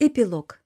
Эпилог.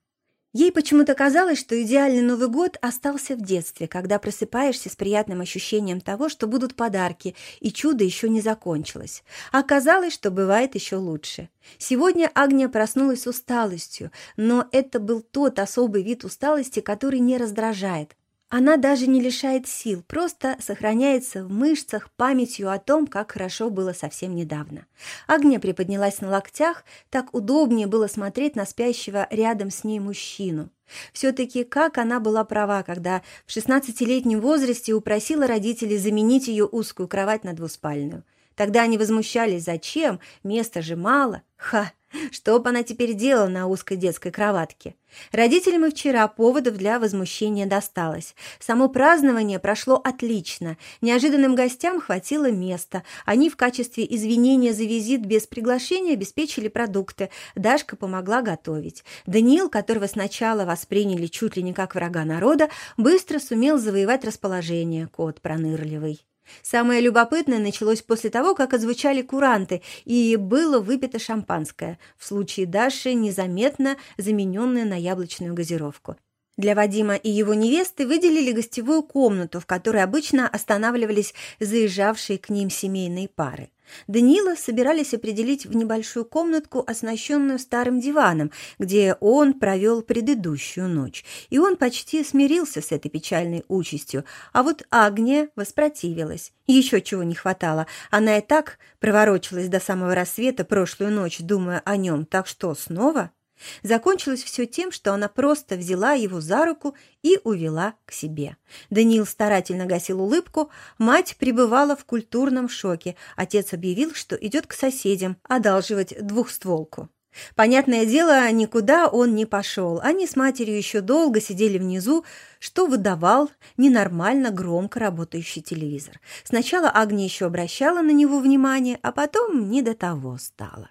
Ей почему-то казалось, что идеальный Новый год остался в детстве, когда просыпаешься с приятным ощущением того, что будут подарки, и чудо еще не закончилось. Оказалось, что бывает еще лучше. Сегодня Агния проснулась с усталостью, но это был тот особый вид усталости, который не раздражает, она даже не лишает сил, просто сохраняется в мышцах памятью о том, как хорошо было совсем недавно. Агния приподнялась на локтях, так удобнее было смотреть на спящего рядом с ней мужчину. Все-таки как она была права, когда в 16-летнем возрасте упросила родителей заменить ее узкую кровать на двуспальную. Тогда они возмущались, зачем, места же мало. Ха! Что бы она теперь делала на узкой детской кроватке? Родителям и вчера поводов для возмущения досталось. Само празднование прошло отлично. Неожиданным гостям хватило места. Они в качестве извинения за визит без приглашения обеспечили продукты. Дашка помогла готовить. Даниил, которого сначала восприняли чуть ли не как врага народа, быстро сумел завоевать расположение, кот пронырливый. Самое любопытное началось после того, как отзвучали куранты, и было выпито шампанское, в случае Даши незаметно замененное на яблочную газировку. Для Вадима и его невесты выделили гостевую комнату, в которой обычно останавливались заезжавшие к ним семейные пары. Даниила собирались определить в небольшую комнатку, оснащенную старым диваном, где он провел предыдущую ночь, и он почти смирился с этой печальной участью, а вот Агния воспротивилась. Еще чего не хватало, она и так проворочилась до самого рассвета прошлую ночь, думая о нем, так что снова... Закончилось все тем, что она просто взяла его за руку и увела к себе. Даниил старательно гасил улыбку, мать пребывала в культурном шоке. Отец объявил, что идет к соседям одалживать двухстволку. Понятное дело, никуда он не пошел. Они с матерью еще долго сидели внизу, что выдавал ненормально громко работающий телевизор. Сначала Агния еще обращала на него внимание, а потом не до того стало.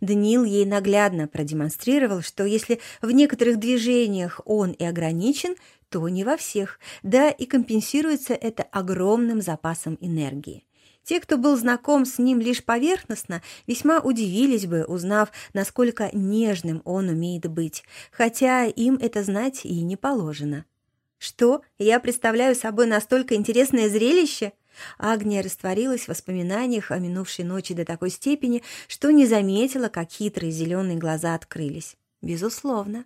Даниил ей наглядно продемонстрировал, что если в некоторых движениях он и ограничен, то не во всех, да и компенсируется это огромным запасом энергии. Те, кто был знаком с ним лишь поверхностно, весьма удивились бы, узнав, насколько нежным он умеет быть, хотя им это знать и не положено. «Что, я представляю собой настолько интересное зрелище?» Агния растворилась в воспоминаниях о минувшей ночи до такой степени, что не заметила, как хитрые зеленые глаза открылись. Безусловно.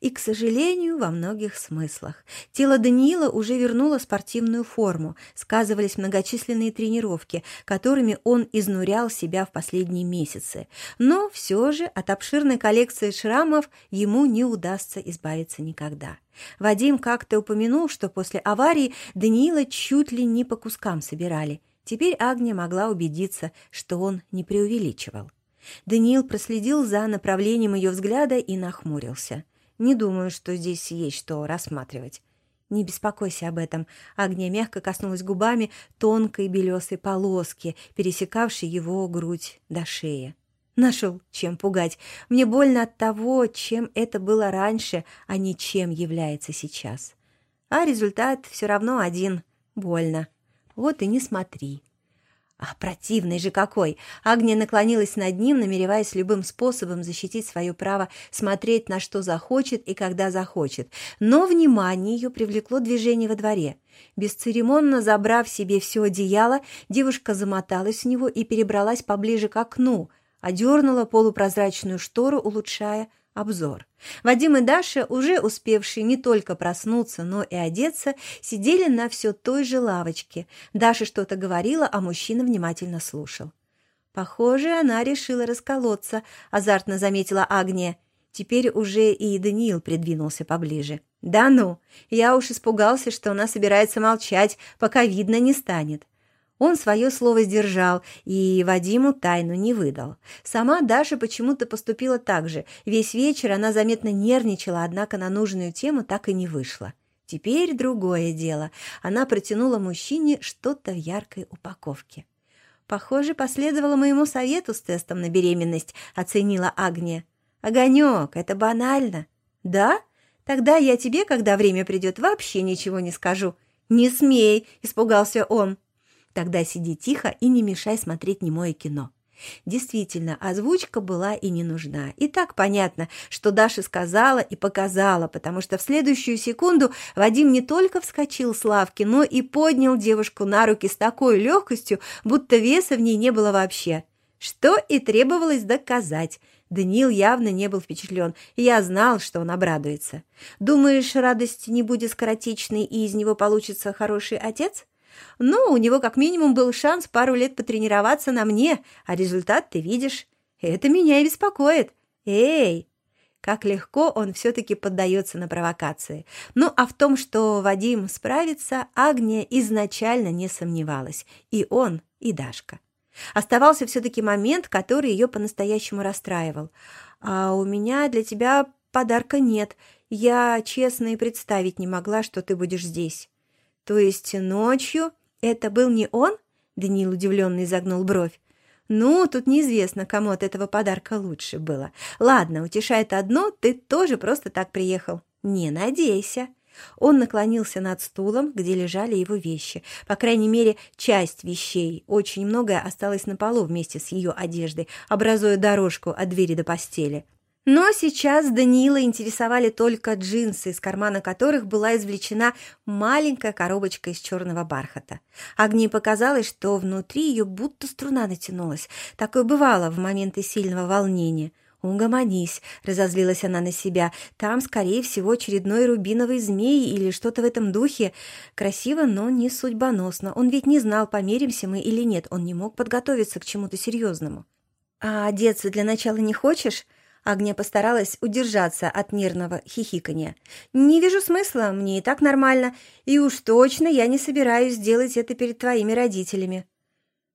И, к сожалению, во многих смыслах. Тело Даниила уже вернуло спортивную форму, сказывались многочисленные тренировки, которыми он изнурял себя в последние месяцы. Но все же от обширной коллекции шрамов ему не удастся избавиться никогда. Вадим как-то упомянул, что после аварии Даниила чуть ли не по кускам собирали. Теперь Агния могла убедиться, что он не преувеличивал. Даниил проследил за направлением ее взгляда и нахмурился. Не думаю, что здесь есть что рассматривать. Не беспокойся об этом. Агния мягко коснулась губами тонкой белесой полоски, пересекавшей его грудь до шеи. Нашел, чем пугать. Мне больно от того, чем это было раньше, а не чем является сейчас. А результат все равно один — больно. Вот и не смотри. А противный же какой! Агния наклонилась над ним, намереваясь любым способом защитить свое право смотреть на что захочет и когда захочет. Но внимание ее привлекло движение во дворе. Бесцеремонно забрав себе все одеяло, девушка замоталась в него и перебралась поближе к окну, одернула полупрозрачную штору, улучшая обзор. Вадим и Даша, уже успевшие не только проснуться, но и одеться, сидели на все той же лавочке. Даша что-то говорила, а мужчина внимательно слушал. «Похоже, она решила расколоться», — азартно заметила Агния. Теперь уже и Даниил придвинулся поближе. «Да ну! Я уж испугался, что она собирается молчать, пока видно не станет. Он свое слово сдержал и Вадиму тайну не выдал. Сама Даша почему-то поступила так же. Весь вечер она заметно нервничала, однако на нужную тему так и не вышла. Теперь другое дело. Она протянула мужчине что-то в яркой упаковке. «Похоже, последовала моему совету с тестом на беременность», — оценила Агния. «Огонек, это банально». «Да? Тогда я тебе, когда время придет, вообще ничего не скажу». «Не смей!» — испугался он. Тогда сиди тихо и не мешай смотреть немое кино. Действительно, озвучка была и не нужна. И так понятно, что Даша сказала и показала, потому что в следующую секунду Вадим не только вскочил с лавки, но и поднял девушку на руки с такой легкостью, будто веса в ней не было вообще. Что и требовалось доказать. Даниил явно не был впечатлен, я знал, что он обрадуется. «Думаешь, радость не будет скоротечной, и из него получится хороший отец?» Ну, у него как минимум был шанс пару лет потренироваться на мне, а результат ты видишь. Это меня и беспокоит. Эй! Как легко он все-таки поддается на провокации. Ну, а в том, что Вадим справится, Агния изначально не сомневалась. И он, и Дашка. Оставался все-таки момент, который ее по-настоящему расстраивал. «А у меня для тебя подарка нет. Я честно и представить не могла, что ты будешь здесь». «То есть ночью это был не он?» Даниил удивленно изогнул бровь. «Ну, тут неизвестно, кому от этого подарка лучше было. Ладно, утешает одно, ты тоже просто так приехал. Не надейся». Он наклонился над стулом, где лежали его вещи. По крайней мере, часть вещей. Очень многое осталось на полу вместе с ее одеждой, образуя дорожку от двери до постели. Но сейчас Даниила интересовали только джинсы, из кармана которых была извлечена маленькая коробочка из черного бархата. Агнии показалось, что внутри ее будто струна натянулась. Такое бывало в моменты сильного волнения. «Угомонись», — разозлилась она на себя. «Там, скорее всего, очередной рубиновый змей или что-то в этом духе. Красиво, но не судьбоносно. Он ведь не знал, помиримся мы или нет. Он не мог подготовиться к чему-то серьезному». «А одеться для начала не хочешь?» Агния постаралась удержаться от нервного хихикания. «Не вижу смысла, мне и так нормально, и уж точно я не собираюсь делать это перед твоими родителями».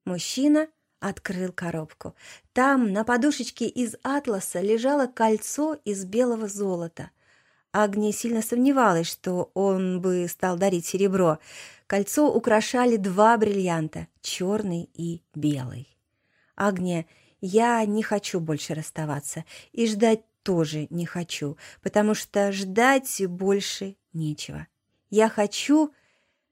Мужчина открыл коробку. Там на подушечке из атласа лежало кольцо из белого золота. Агния сильно сомневалась, что он бы стал дарить серебро. Кольцо украшали два бриллианта — черный и белый. Агния я не хочу больше расставаться и ждать тоже не хочу, потому что ждать больше нечего. Я хочу...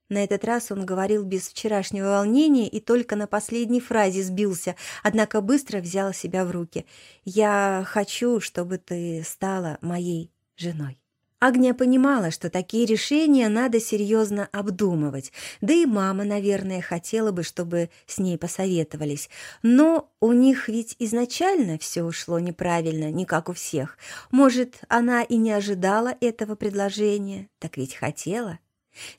На этот раз он говорил без вчерашнего волнения и только на последней фразе сбился, однако быстро взял себя в руки. «Я хочу, чтобы ты стала моей женой». Агния понимала, что такие решения надо серьезно обдумывать, да и мама, наверное, хотела бы, чтобы с ней посоветовались. Но у них ведь изначально все ушло неправильно, не как у всех. Может, она и не ожидала этого предложения, так ведь хотела.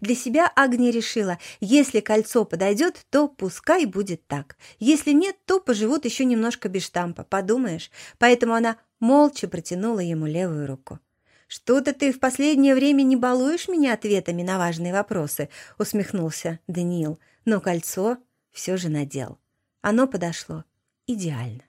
Для себя Агния решила, если кольцо подойдет, то пускай будет так. Если нет, то поживут еще немножко без штампа, подумаешь. Поэтому она молча протянула ему левую руку. «Что-то ты в последнее время не балуешь меня ответами на важные вопросы», — усмехнулся Даниил. Но кольцо все же надел. Оно подошло идеально.